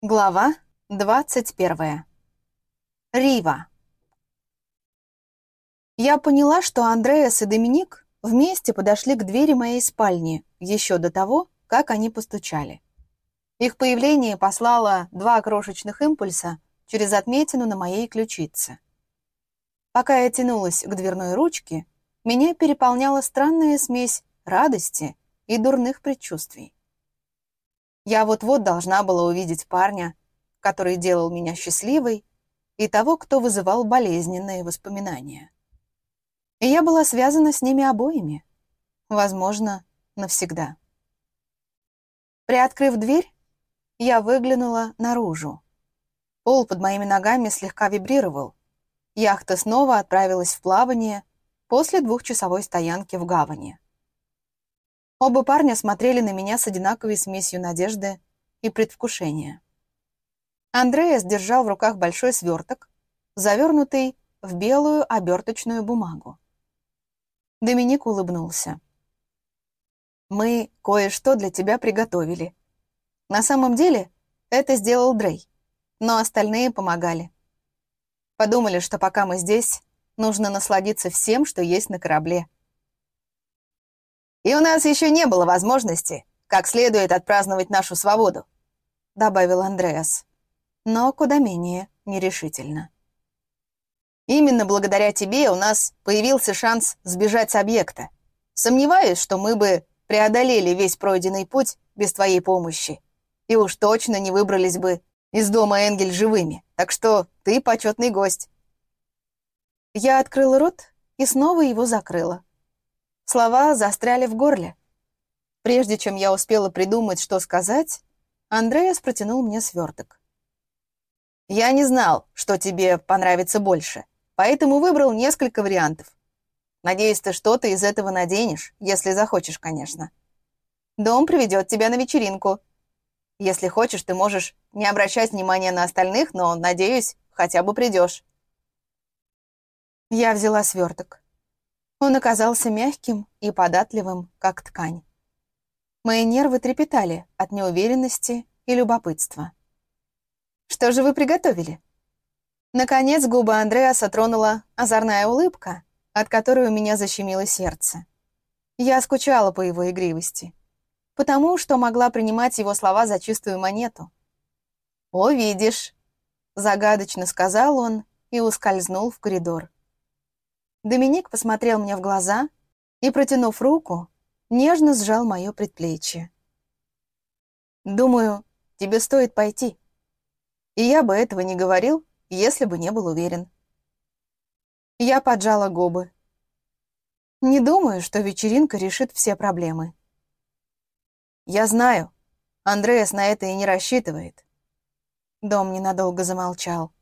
Глава 21. Рива. Я поняла, что Андреас и Доминик вместе подошли к двери моей спальни еще до того, как они постучали. Их появление послало два крошечных импульса через отметину на моей ключице. Пока я тянулась к дверной ручке, меня переполняла странная смесь радости и дурных предчувствий. Я вот-вот должна была увидеть парня, который делал меня счастливой, и того, кто вызывал болезненные воспоминания. И я была связана с ними обоими. Возможно, навсегда. Приоткрыв дверь, я выглянула наружу. Пол под моими ногами слегка вибрировал. Яхта снова отправилась в плавание после двухчасовой стоянки в гавани. Оба парня смотрели на меня с одинаковой смесью надежды и предвкушения. Андреас держал в руках большой сверток, завернутый в белую оберточную бумагу. Доминик улыбнулся. «Мы кое-что для тебя приготовили. На самом деле это сделал Дрей, но остальные помогали. Подумали, что пока мы здесь, нужно насладиться всем, что есть на корабле. И у нас еще не было возможности как следует отпраздновать нашу свободу», — добавил Андреас, но куда менее нерешительно. «Именно благодаря тебе у нас появился шанс сбежать с объекта. Сомневаюсь, что мы бы преодолели весь пройденный путь без твоей помощи. И уж точно не выбрались бы из дома Энгель живыми. Так что ты почетный гость». Я открыла рот и снова его закрыла. Слова застряли в горле. Прежде чем я успела придумать, что сказать, Андреас протянул мне сверток. «Я не знал, что тебе понравится больше, поэтому выбрал несколько вариантов. Надеюсь, ты что-то из этого наденешь, если захочешь, конечно. Дом приведет тебя на вечеринку. Если хочешь, ты можешь не обращать внимания на остальных, но, надеюсь, хотя бы придешь». Я взяла сверток. Он оказался мягким и податливым, как ткань. Мои нервы трепетали от неуверенности и любопытства. «Что же вы приготовили?» Наконец губы Андреаса тронула озорная улыбка, от которой у меня защемило сердце. Я скучала по его игривости, потому что могла принимать его слова за чистую монету. «О, видишь!» — загадочно сказал он и ускользнул в коридор. Доминик посмотрел мне в глаза и, протянув руку, нежно сжал мое предплечье. «Думаю, тебе стоит пойти. И я бы этого не говорил, если бы не был уверен». Я поджала губы. Не думаю, что вечеринка решит все проблемы. Я знаю, Андреас на это и не рассчитывает. Дом ненадолго замолчал.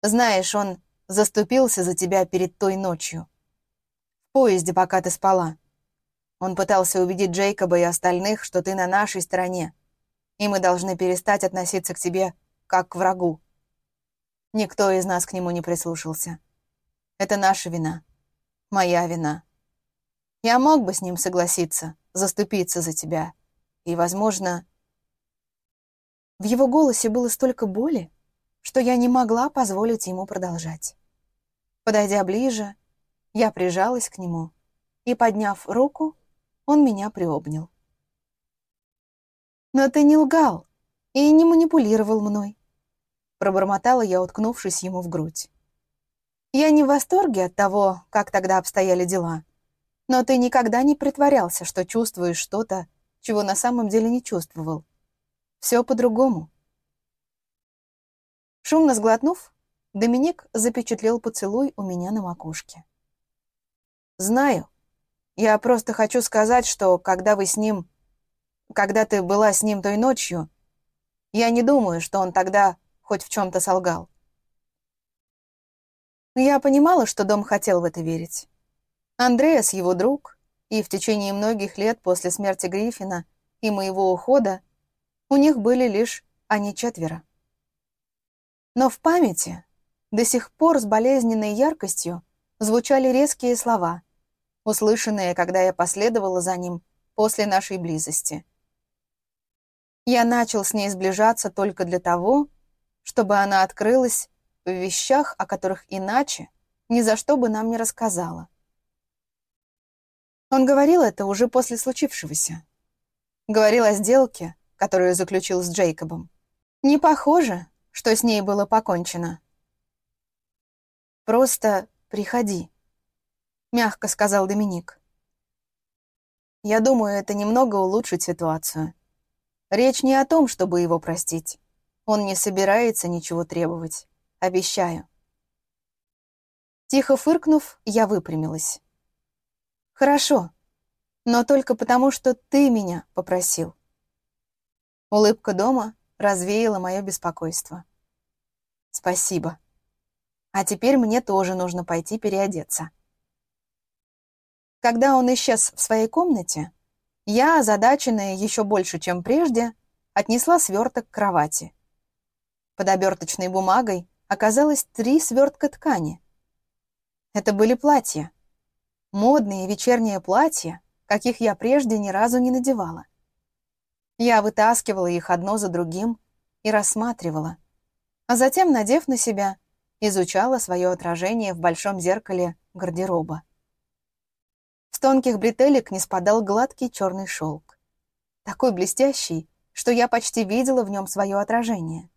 Знаешь, он заступился за тебя перед той ночью. В поезде, пока ты спала. Он пытался убедить Джейкоба и остальных, что ты на нашей стороне, и мы должны перестать относиться к тебе как к врагу. Никто из нас к нему не прислушался. Это наша вина. Моя вина. Я мог бы с ним согласиться, заступиться за тебя. И, возможно... В его голосе было столько боли, что я не могла позволить ему продолжать. Подойдя ближе, я прижалась к нему, и, подняв руку, он меня приобнял. «Но ты не лгал и не манипулировал мной», пробормотала я, уткнувшись ему в грудь. «Я не в восторге от того, как тогда обстояли дела, но ты никогда не притворялся, что чувствуешь что-то, чего на самом деле не чувствовал. Все по-другому». Шумно сглотнув, Доминик запечатлел поцелуй у меня на макушке. «Знаю. Я просто хочу сказать, что когда вы с ним... Когда ты была с ним той ночью, я не думаю, что он тогда хоть в чем-то солгал. Я понимала, что дом хотел в это верить. Андреас его друг, и в течение многих лет после смерти Гриффина и моего ухода у них были лишь они четверо. Но в памяти до сих пор с болезненной яркостью звучали резкие слова, услышанные, когда я последовала за ним после нашей близости. Я начал с ней сближаться только для того, чтобы она открылась в вещах, о которых иначе ни за что бы нам не рассказала. Он говорил это уже после случившегося. Говорил о сделке, которую заключил с Джейкобом. Не похоже, что с ней было покончено. «Просто приходи», — мягко сказал Доминик. «Я думаю, это немного улучшит ситуацию. Речь не о том, чтобы его простить. Он не собирается ничего требовать. Обещаю». Тихо фыркнув, я выпрямилась. «Хорошо, но только потому, что ты меня попросил». Улыбка дома развеяла мое беспокойство. «Спасибо. А теперь мне тоже нужно пойти переодеться». Когда он исчез в своей комнате, я, озадаченная еще больше, чем прежде, отнесла сверток к кровати. Под оберточной бумагой оказалось три свертка ткани. Это были платья. Модные вечерние платья, каких я прежде ни разу не надевала. Я вытаскивала их одно за другим и рассматривала, а затем, надев на себя, изучала свое отражение в большом зеркале гардероба. С тонких бретелек не спадал гладкий черный шелк. Такой блестящий, что я почти видела в нем свое отражение.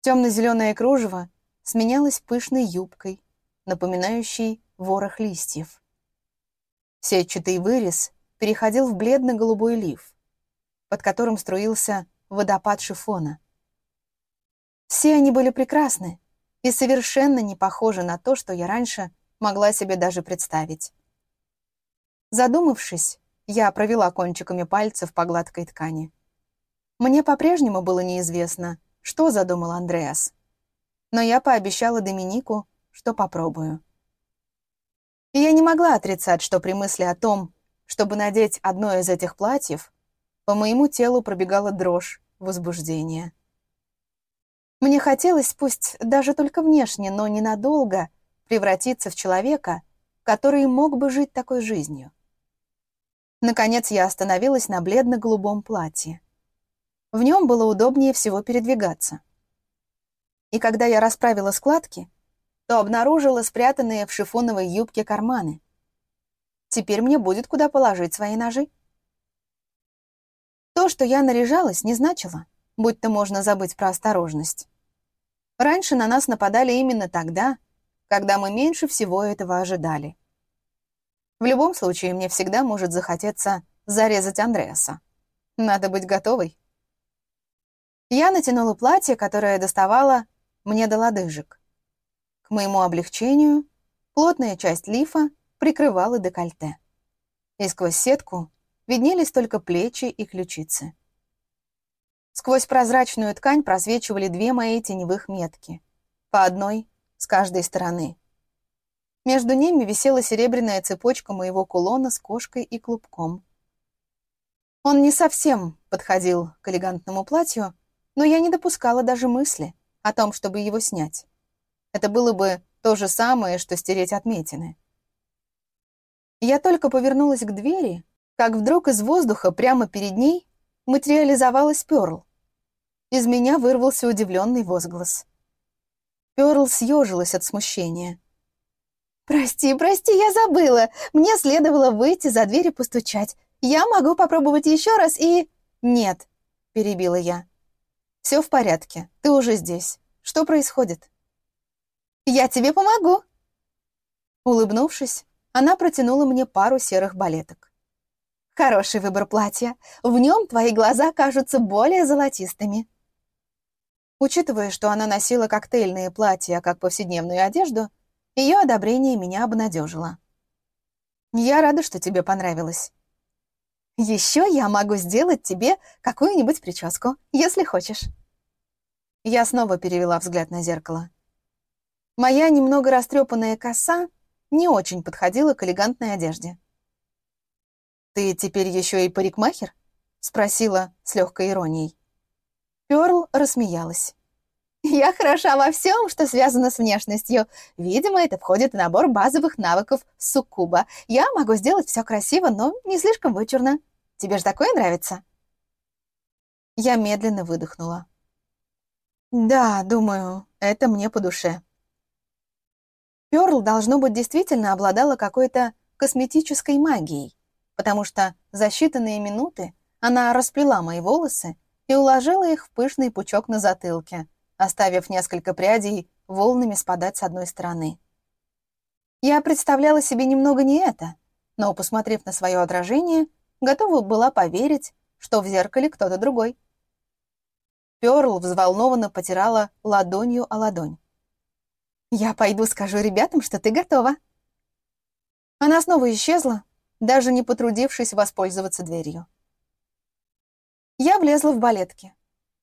Темно-зеленое кружево сменялось пышной юбкой, напоминающей ворох листьев. Сетчатый вырез переходил в бледно-голубой лиф, под которым струился водопад шифона. Все они были прекрасны и совершенно не похожи на то, что я раньше могла себе даже представить. Задумавшись, я провела кончиками пальцев по гладкой ткани. Мне по-прежнему было неизвестно, что задумал Андреас. Но я пообещала Доминику, что попробую. И я не могла отрицать, что при мысли о том, чтобы надеть одно из этих платьев, по моему телу пробегала дрожь возбуждения. Мне хотелось, пусть даже только внешне, но ненадолго, превратиться в человека, который мог бы жить такой жизнью. Наконец я остановилась на бледно-голубом платье. В нем было удобнее всего передвигаться. И когда я расправила складки, то обнаружила спрятанные в шифоновой юбке карманы. Теперь мне будет куда положить свои ножи. То, что я наряжалась, не значило, будь-то можно забыть про осторожность. Раньше на нас нападали именно тогда, когда мы меньше всего этого ожидали. В любом случае, мне всегда может захотеться зарезать Андреаса. Надо быть готовой. Я натянула платье, которое доставала мне до лодыжек. К моему облегчению, плотная часть лифа прикрывала декольте. И сквозь сетку виднелись только плечи и ключицы. Сквозь прозрачную ткань просвечивали две мои теневых метки, по одной с каждой стороны. Между ними висела серебряная цепочка моего кулона с кошкой и клубком. Он не совсем подходил к элегантному платью, но я не допускала даже мысли о том, чтобы его снять. Это было бы то же самое, что стереть отметины. Я только повернулась к двери, как вдруг из воздуха прямо перед ней материализовалась Пёрл. Из меня вырвался удивленный возглас. Пёрл съежилась от смущения. «Прости, прости, я забыла. Мне следовало выйти за дверь и постучать. Я могу попробовать еще раз и...» «Нет», — перебила я. «Все в порядке. Ты уже здесь. Что происходит?» «Я тебе помогу!» Улыбнувшись, она протянула мне пару серых балеток. «Хороший выбор платья. В нем твои глаза кажутся более золотистыми». Учитывая, что она носила коктейльные платья как повседневную одежду, ее одобрение меня обнадежило. «Я рада, что тебе понравилось». «Еще я могу сделать тебе какую-нибудь прическу, если хочешь». Я снова перевела взгляд на зеркало. Моя немного растрепанная коса не очень подходила к элегантной одежде. «Ты теперь еще и парикмахер?» — спросила с легкой иронией. Перл рассмеялась. Я хороша во всем, что связано с внешностью. Видимо, это входит в набор базовых навыков суккуба. Я могу сделать все красиво, но не слишком вычурно. Тебе же такое нравится?» Я медленно выдохнула. Да, думаю, это мне по душе. Пёрл, должно быть, действительно обладала какой-то косметической магией, потому что за считанные минуты она расплела мои волосы и уложила их в пышный пучок на затылке, оставив несколько прядей волнами спадать с одной стороны. Я представляла себе немного не это, но, посмотрев на свое отражение, готова была поверить, что в зеркале кто-то другой. Пёрл взволнованно потирала ладонью о ладонь. «Я пойду скажу ребятам, что ты готова». Она снова исчезла, даже не потрудившись воспользоваться дверью. Я влезла в балетки.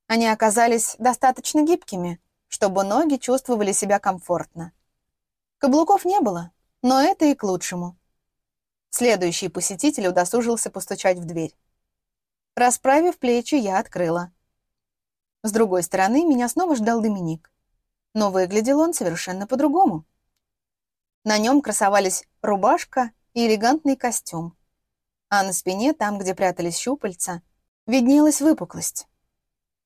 Они оказались достаточно гибкими, чтобы ноги чувствовали себя комфортно. Каблуков не было, но это и к лучшему. Следующий посетитель удосужился постучать в дверь. Расправив плечи, я открыла. С другой стороны, меня снова ждал Доминик. Но выглядел он совершенно по-другому. На нем красовались рубашка и элегантный костюм. А на спине, там, где прятались щупальца, виднелась выпуклость.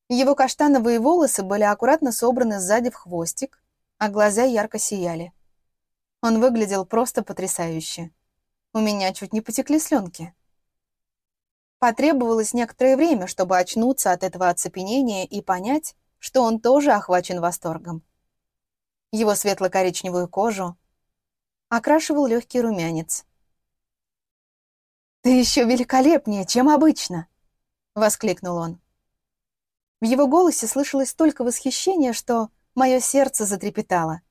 Его каштановые волосы были аккуратно собраны сзади в хвостик, а глаза ярко сияли. Он выглядел просто потрясающе. У меня чуть не потекли слюнки. Потребовалось некоторое время, чтобы очнуться от этого оцепенения и понять, что он тоже охвачен восторгом. Его светло-коричневую кожу окрашивал легкий румянец. «Ты еще великолепнее, чем обычно!» — воскликнул он. В его голосе слышалось столько восхищения, что мое сердце затрепетало.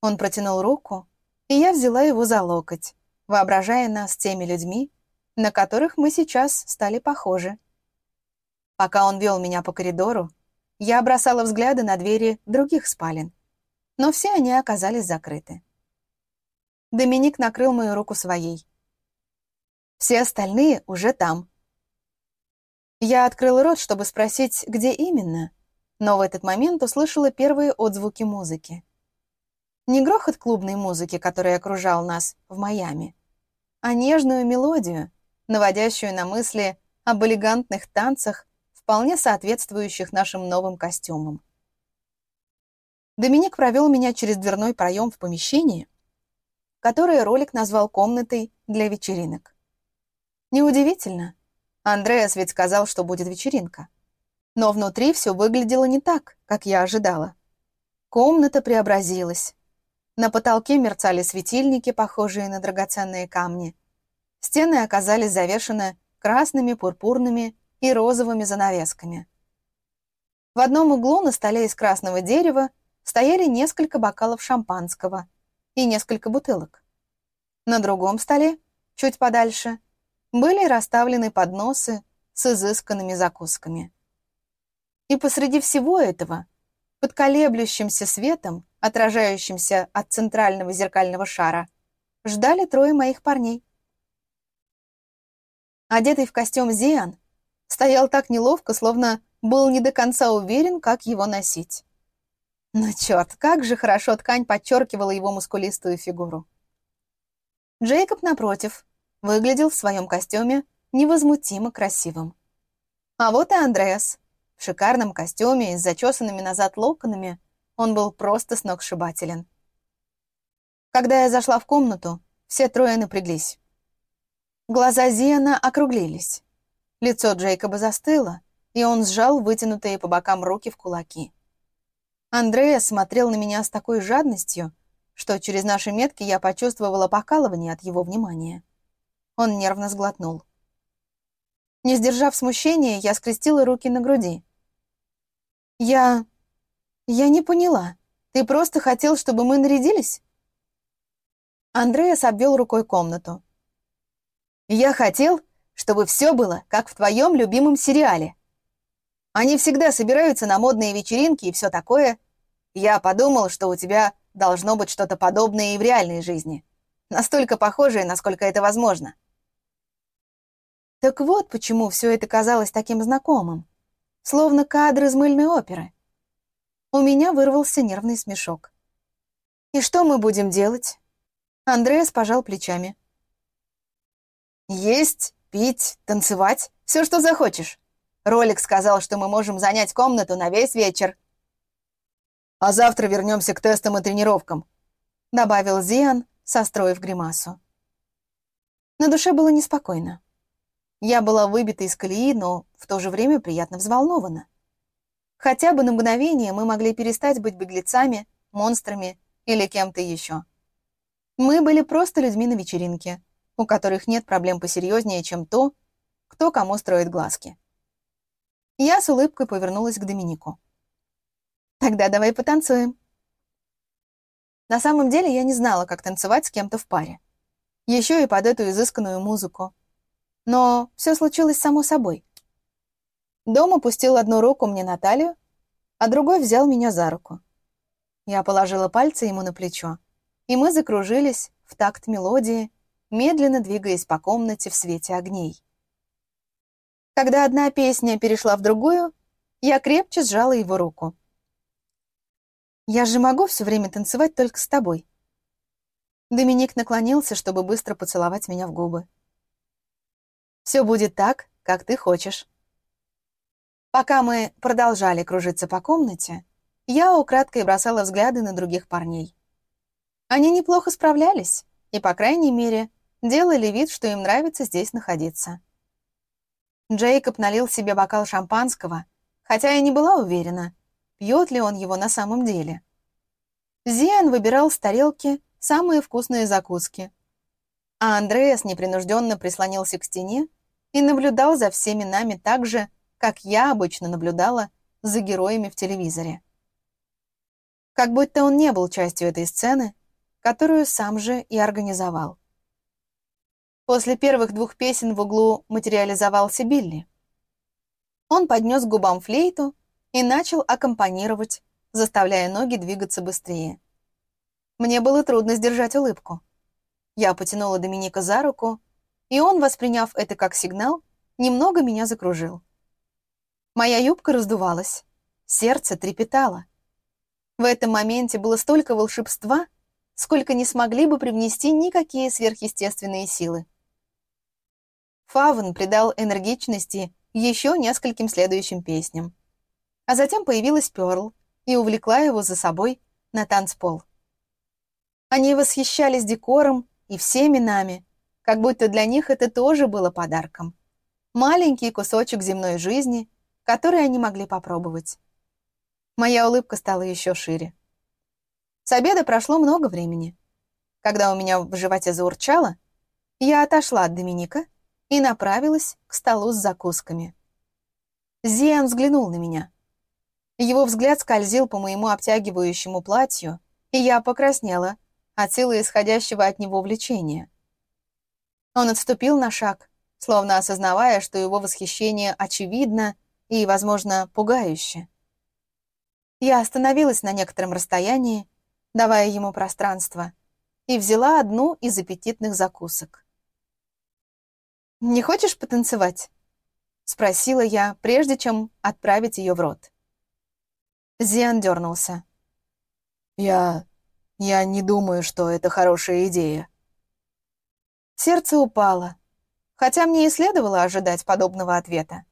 Он протянул руку, и я взяла его за локоть, воображая нас теми людьми, на которых мы сейчас стали похожи. Пока он вел меня по коридору, я бросала взгляды на двери других спален, но все они оказались закрыты. Доминик накрыл мою руку своей. Все остальные уже там. Я открыла рот, чтобы спросить, где именно, но в этот момент услышала первые отзвуки музыки. Не грохот клубной музыки, который окружал нас в Майами, а нежную мелодию, наводящую на мысли об элегантных танцах, вполне соответствующих нашим новым костюмам. Доминик провел меня через дверной проем в помещении, которое ролик назвал комнатой для вечеринок. Неудивительно. Андреас ведь сказал, что будет вечеринка. Но внутри все выглядело не так, как я ожидала. Комната преобразилась. На потолке мерцали светильники, похожие на драгоценные камни. Стены оказались завешены красными, пурпурными и розовыми занавесками. В одном углу на столе из красного дерева стояли несколько бокалов шампанского и несколько бутылок. На другом столе, чуть подальше, были расставлены подносы с изысканными закусками. И посреди всего этого, под колеблющимся светом, отражающимся от центрального зеркального шара, ждали трое моих парней. Одетый в костюм Зиан, стоял так неловко, словно был не до конца уверен, как его носить. Но черт, как же хорошо ткань подчеркивала его мускулистую фигуру. Джейкоб, напротив, выглядел в своем костюме невозмутимо красивым. А вот и Андреас. В шикарном костюме и с зачесанными назад локонами он был просто сногсшибателен. Когда я зашла в комнату, все трое напряглись. Глаза Зиана округлились. Лицо Джейкоба застыло, и он сжал вытянутые по бокам руки в кулаки. Андрея смотрел на меня с такой жадностью, что через наши метки я почувствовала покалывание от его внимания. Он нервно сглотнул. Не сдержав смущения, я скрестила руки на груди. «Я... я не поняла. Ты просто хотел, чтобы мы нарядились?» Андреас обвел рукой комнату. Я хотел, чтобы все было, как в твоем любимом сериале. Они всегда собираются на модные вечеринки и все такое. Я подумал, что у тебя должно быть что-то подобное и в реальной жизни. Настолько похожее, насколько это возможно. Так вот почему все это казалось таким знакомым. Словно кадр из мыльной оперы. У меня вырвался нервный смешок. «И что мы будем делать?» Андреас пожал плечами. Есть, пить, танцевать, все, что захочешь. Ролик сказал, что мы можем занять комнату на весь вечер. А завтра вернемся к тестам и тренировкам», — добавил Зиан, состроив гримасу. На душе было неспокойно. Я была выбита из колеи, но в то же время приятно взволнована. Хотя бы на мгновение мы могли перестать быть беглецами, монстрами или кем-то еще. Мы были просто людьми на вечеринке, у которых нет проблем посерьезнее, чем то, кто кому строит глазки. Я с улыбкой повернулась к Доминику. «Тогда давай потанцуем». На самом деле я не знала, как танцевать с кем-то в паре. Еще и под эту изысканную музыку. Но все случилось само собой. Дом опустил одну руку мне на талию, а другой взял меня за руку. Я положила пальцы ему на плечо, и мы закружились в такт мелодии, медленно двигаясь по комнате в свете огней. Когда одна песня перешла в другую, я крепче сжала его руку. «Я же могу все время танцевать только с тобой». Доминик наклонился, чтобы быстро поцеловать меня в губы. «Все будет так, как ты хочешь». Пока мы продолжали кружиться по комнате, я украдкой бросала взгляды на других парней. Они неплохо справлялись и, по крайней мере, делали вид, что им нравится здесь находиться. Джейкоб налил себе бокал шампанского, хотя я не была уверена, пьет ли он его на самом деле. Зиан выбирал с тарелки самые вкусные закуски, а Андреас непринужденно прислонился к стене и наблюдал за всеми нами так же, как я обычно наблюдала за героями в телевизоре. Как будто он не был частью этой сцены, которую сам же и организовал. После первых двух песен в углу материализовался Билли. Он поднес к губам флейту и начал аккомпанировать, заставляя ноги двигаться быстрее. Мне было трудно сдержать улыбку. Я потянула Доминика за руку, и он, восприняв это как сигнал, немного меня закружил. Моя юбка раздувалась, сердце трепетало. В этом моменте было столько волшебства, сколько не смогли бы привнести никакие сверхъестественные силы. Фавн придал энергичности еще нескольким следующим песням. А затем появилась Пёрл и увлекла его за собой на танцпол. Они восхищались декором и всеми нами, как будто для них это тоже было подарком. Маленький кусочек земной жизни, который они могли попробовать. Моя улыбка стала еще шире. С обеда прошло много времени. Когда у меня в животе заурчало, я отошла от Доминика и направилась к столу с закусками. Зиан взглянул на меня. Его взгляд скользил по моему обтягивающему платью, и я покраснела от силы исходящего от него влечения. Он отступил на шаг, словно осознавая, что его восхищение очевидно и, возможно, пугающе. Я остановилась на некотором расстоянии, давая ему пространство, и взяла одну из аппетитных закусок. «Не хочешь потанцевать?» — спросила я, прежде чем отправить ее в рот. Зиан дернулся. «Я... я не думаю, что это хорошая идея». Сердце упало, хотя мне и следовало ожидать подобного ответа.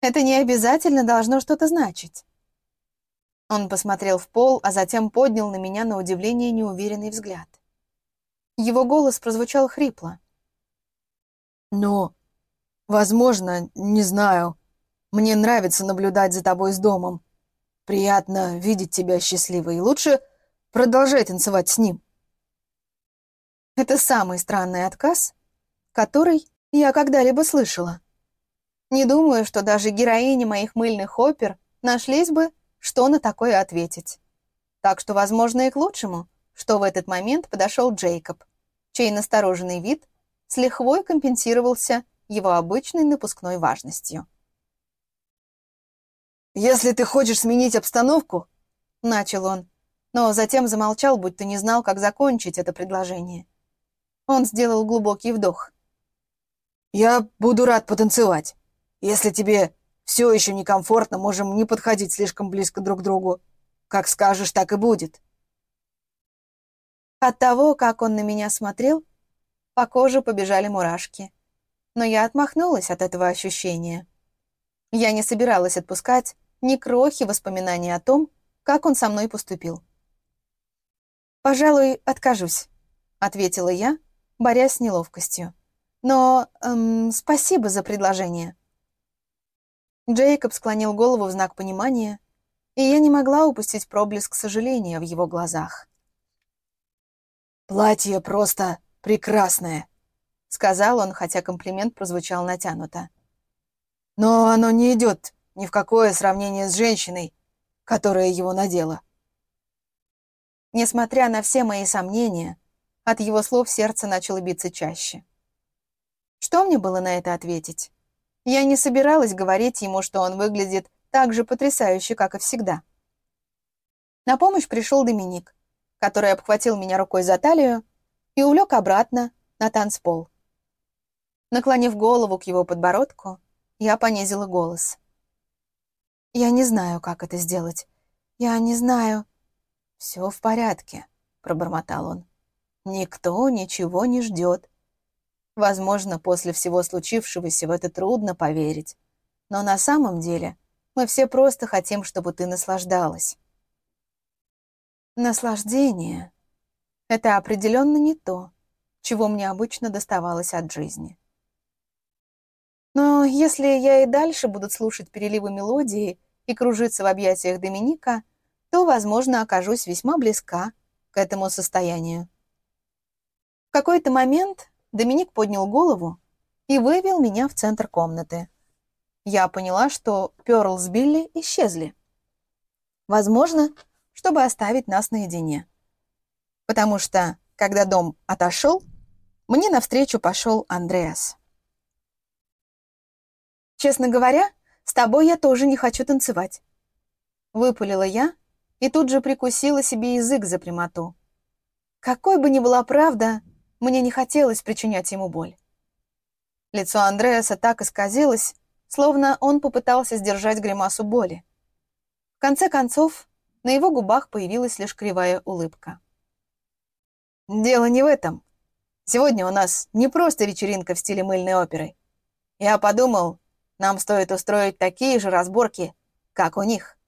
Это не обязательно должно что-то значить. Он посмотрел в пол, а затем поднял на меня на удивление неуверенный взгляд. Его голос прозвучал хрипло. Но, возможно, не знаю. Мне нравится наблюдать за тобой с домом. Приятно видеть тебя счастливой. Лучше продолжай танцевать с ним. Это самый странный отказ, который я когда-либо слышала. Не думаю, что даже героини моих мыльных опер нашлись бы, что на такое ответить. Так что, возможно, и к лучшему, что в этот момент подошел Джейкоб, чей настороженный вид с лихвой компенсировался его обычной напускной важностью. «Если ты хочешь сменить обстановку», — начал он, но затем замолчал, будто не знал, как закончить это предложение. Он сделал глубокий вдох. «Я буду рад потанцевать. Если тебе все еще некомфортно, можем не подходить слишком близко друг к другу. Как скажешь, так и будет». От того, как он на меня смотрел, по коже побежали мурашки. Но я отмахнулась от этого ощущения. Я не собиралась отпускать ни крохи воспоминаний о том, как он со мной поступил. «Пожалуй, откажусь», — ответила я, борясь с неловкостью. «Но эм, спасибо за предложение». Джейкоб склонил голову в знак понимания, и я не могла упустить проблеск сожаления в его глазах. «Платье просто прекрасное», — сказал он, хотя комплимент прозвучал натянуто. «Но оно не идет ни в какое сравнение с женщиной, которая его надела». Несмотря на все мои сомнения, от его слов сердце начало биться чаще. Что мне было на это ответить? Я не собиралась говорить ему, что он выглядит так же потрясающе, как и всегда. На помощь пришел Доминик, который обхватил меня рукой за талию и улег обратно на танцпол. Наклонив голову к его подбородку, я понизила голос. «Я не знаю, как это сделать. Я не знаю...» «Все в порядке», — пробормотал он. «Никто ничего не ждет. Возможно, после всего случившегося в это трудно поверить. Но на самом деле мы все просто хотим, чтобы ты наслаждалась. Наслаждение — это определенно не то, чего мне обычно доставалось от жизни. Но если я и дальше буду слушать переливы мелодии и кружиться в объятиях Доминика, то, возможно, окажусь весьма близка к этому состоянию. В какой-то момент Доминик поднял голову и вывел меня в центр комнаты. Я поняла, что Пёрл с Билли исчезли. Возможно, чтобы оставить нас наедине. Потому что, когда дом отошел, мне навстречу пошел Андреас. «Честно говоря, с тобой я тоже не хочу танцевать», — выпалила я и тут же прикусила себе язык за прямоту. Какой бы ни была правда, мне не хотелось причинять ему боль. Лицо Андреаса так исказилось, словно он попытался сдержать гримасу боли. В конце концов, на его губах появилась лишь кривая улыбка. «Дело не в этом. Сегодня у нас не просто вечеринка в стиле мыльной оперы. Я подумал, нам стоит устроить такие же разборки, как у них».